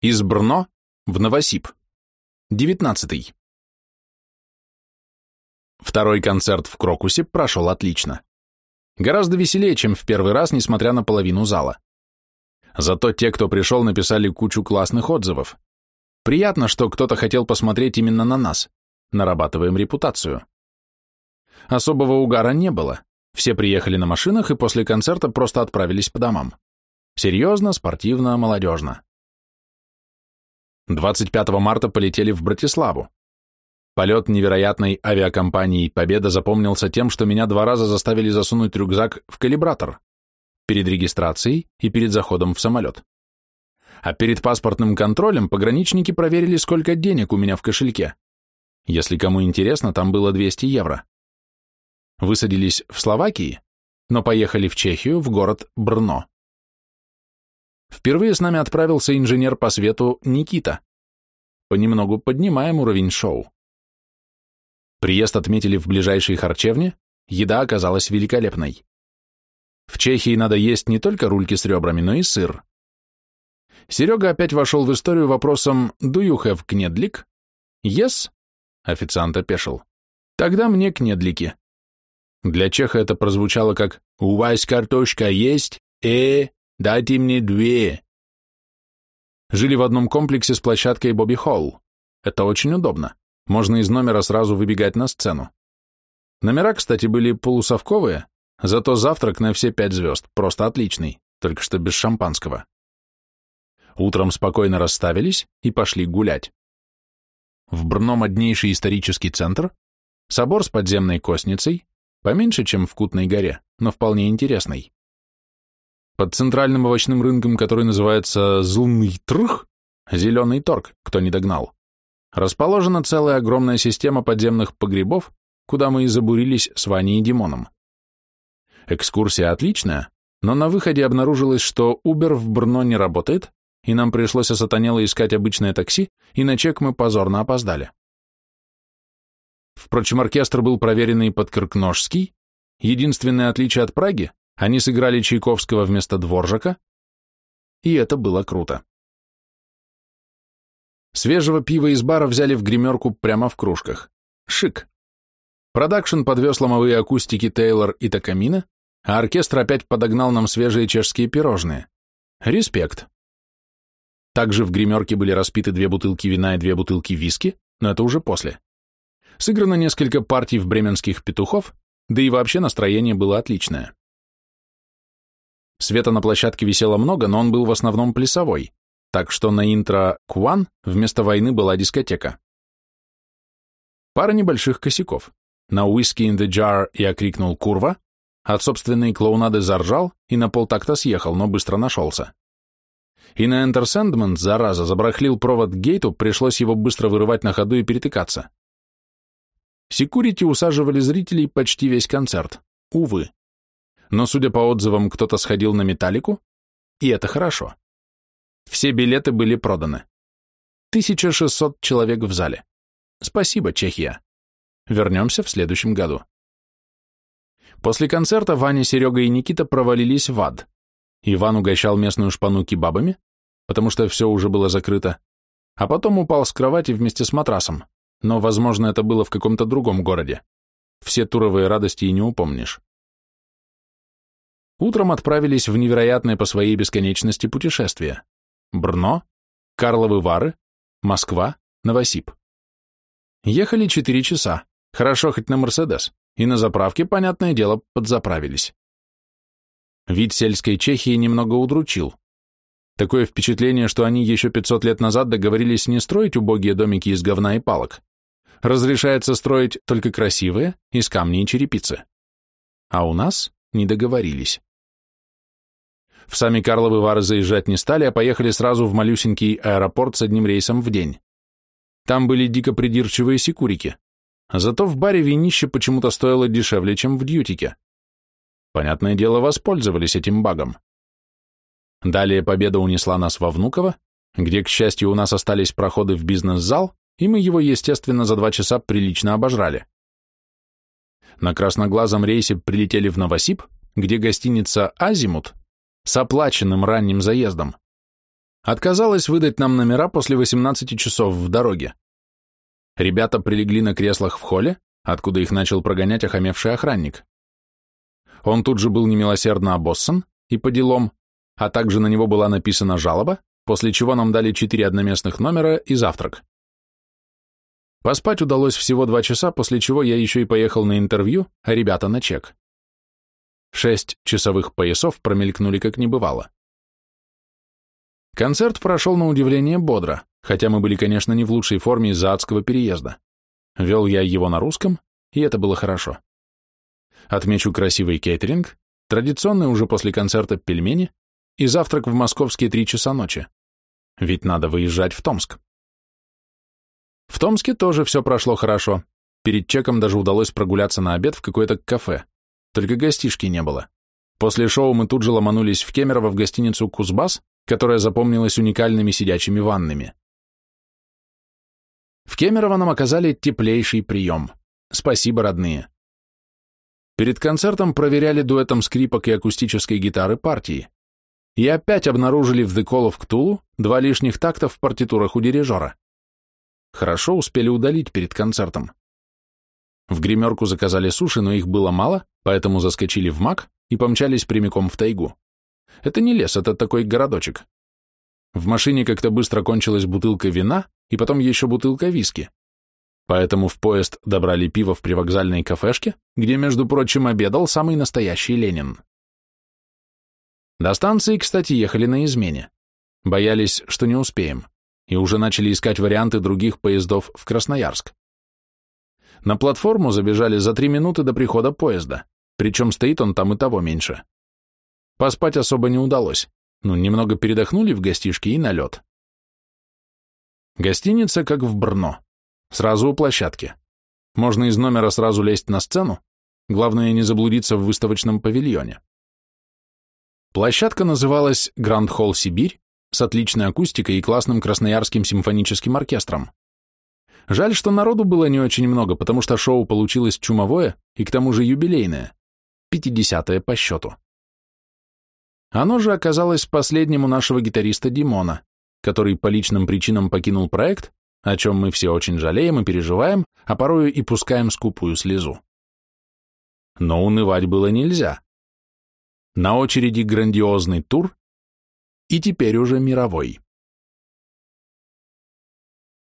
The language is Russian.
Из Брно в Новосиб. 19. Второй концерт в Крокусе прошел отлично. Гораздо веселее, чем в первый раз, несмотря на половину зала. Зато те, кто пришел, написали кучу классных отзывов. Приятно, что кто-то хотел посмотреть именно на нас. Нарабатываем репутацию. Особого угара не было. Все приехали на машинах и после концерта просто отправились по домам. Серьезно, спортивно, молодежно. 25 марта полетели в Братиславу. Полет невероятной авиакомпании «Победа» запомнился тем, что меня два раза заставили засунуть рюкзак в калибратор перед регистрацией и перед заходом в самолет. А перед паспортным контролем пограничники проверили, сколько денег у меня в кошельке. Если кому интересно, там было 200 евро. Высадились в Словакии, но поехали в Чехию, в город Брно. Впервые с нами отправился инженер по свету Никита. Понемногу поднимаем уровень шоу. Приезд отметили в ближайшей харчевне, еда оказалась великолепной. В Чехии надо есть не только рульки с ребрами, но и сыр. Серега опять вошел в историю вопросом «Do you have кнедлик?» «Yes?» — официант опешил. «Тогда мне кнедлики». Для чеха это прозвучало как «У вас картошка есть? Э, дайте мне две». Жили в одном комплексе с площадкой Бобби Холл. Это очень удобно. Можно из номера сразу выбегать на сцену. Номера, кстати, были полусовковые, зато завтрак на все пять звезд, просто отличный, только что без шампанского. Утром спокойно расставились и пошли гулять. В Брно моднейший исторический центр, собор с подземной костницей, поменьше, чем в Кутной горе, но вполне интересный. Под центральным овощным рынком, который называется Злунный Трх, Зеленый торг, кто не догнал, расположена целая огромная система подземных погребов, куда мы и забурились с Ваней и Димоном. Экскурсия отличная, но на выходе обнаружилось, что Uber в Брно не работает, и нам пришлось осатанело искать обычное такси, и на чек мы позорно опоздали. Впрочем, оркестр был проверенный под Киркножский, единственное отличие от Праги, они сыграли Чайковского вместо Дворжака, и это было круто. Свежего пива из бара взяли в гримерку прямо в кружках. Шик. Продакшн подвез ломовые акустики Taylor и Takamine, а оркестр опять подогнал нам свежие чешские пирожные. Респект. Также в гримерке были распиты две бутылки вина и две бутылки виски, но это уже после. Сыграно несколько партий в бременских петухов, да и вообще настроение было отличное. Света на площадке висело много, но он был в основном плясовой, так что на интро «Куан» вместо войны была дискотека. Пара небольших косяков. На «Whiskey in the Jar» я крикнул «Курва», от собственной клоунады заржал и на полтакта съехал, но быстро нашелся. И на Enter Sandman, зараза, забрахлил провод к гейту, пришлось его быстро вырывать на ходу и перетыкаться. Секурити усаживали зрителей почти весь концерт. Увы. Но, судя по отзывам, кто-то сходил на металлику, и это хорошо. Все билеты были проданы. 1600 человек в зале. Спасибо, Чехия. Вернемся в следующем году. После концерта Ваня, Серега и Никита провалились в ад. Иван угощал местную шпану кебабами, потому что все уже было закрыто, а потом упал с кровати вместе с матрасом, но, возможно, это было в каком-то другом городе. Все туровые радости и не упомнишь. Утром отправились в невероятное по своей бесконечности путешествие. Брно, Карловы Вары, Москва, Новосиб. Ехали четыре часа, хорошо хоть на Мерседес, и на заправке, понятное дело, подзаправились. Вид сельской Чехии немного удручил. Такое впечатление, что они еще 500 лет назад договорились не строить убогие домики из говна и палок. Разрешается строить только красивые, из камней и черепицы. А у нас не договорились. В сами Карловы Вары заезжать не стали, а поехали сразу в малюсенький аэропорт с одним рейсом в день. Там были дико придирчивые секурики. Зато в баре винище почему-то стоило дешевле, чем в дьютике. Понятное дело, воспользовались этим багом. Далее победа унесла нас во Внуково, где, к счастью, у нас остались проходы в бизнес-зал, и мы его, естественно, за два часа прилично обожрали. На красноглазом рейсе прилетели в Новосиб, где гостиница «Азимут» с оплаченным ранним заездом. отказалась выдать нам номера после 18 часов в дороге. Ребята прилегли на креслах в холле, откуда их начал прогонять охамевший охранник. Он тут же был немилосердно обоссан и по делам, а также на него была написана жалоба, после чего нам дали четыре одноместных номера и завтрак. Поспать удалось всего два часа, после чего я еще и поехал на интервью, а ребята на чек. Шесть часовых поясов промелькнули как не бывало. Концерт прошел на удивление бодро, хотя мы были, конечно, не в лучшей форме из-за адского переезда. Вел я его на русском, и это было хорошо. Отмечу красивый кейтеринг, традиционные уже после концерта пельмени и завтрак в московские три часа ночи. Ведь надо выезжать в Томск. В Томске тоже все прошло хорошо. Перед чеком даже удалось прогуляться на обед в какое-то кафе. Только гостишки не было. После шоу мы тут же ломанулись в Кемерово в гостиницу «Кузбасс», которая запомнилась уникальными сидячими ваннами. В Кемерово нам оказали теплейший прием. Спасибо, родные. Перед концертом проверяли дуэтом скрипок и акустической гитары партии. И опять обнаружили в The Call of Cthulhu два лишних такта в партитурах у дирижера. Хорошо успели удалить перед концертом. В гримерку заказали суши, но их было мало, поэтому заскочили в МАК и помчались прямиком в тайгу. Это не лес, это такой городочек. В машине как-то быстро кончилась бутылка вина и потом еще бутылка виски. Поэтому в поезд добрали пиво в привокзальной кафешке, где, между прочим, обедал самый настоящий Ленин. До станции, кстати, ехали на измене. Боялись, что не успеем, и уже начали искать варианты других поездов в Красноярск. На платформу забежали за три минуты до прихода поезда, причем стоит он там и того меньше. Поспать особо не удалось, ну, немного передохнули в гостишке и на лед. Гостиница как в Брно, сразу у площадки. Можно из номера сразу лезть на сцену, главное не заблудиться в выставочном павильоне. Площадка называлась Гранд Холл Сибирь с отличной акустикой и классным красноярским симфоническим оркестром. Жаль, что народу было не очень много, потому что шоу получилось чумовое и к тому же юбилейное, пятидесятое по счету. Оно же оказалось последним у нашего гитариста Димона, который по личным причинам покинул проект, о чем мы все очень жалеем и переживаем, а порою и пускаем скупую слезу. Но унывать было нельзя. На очереди грандиозный тур, и теперь уже мировой.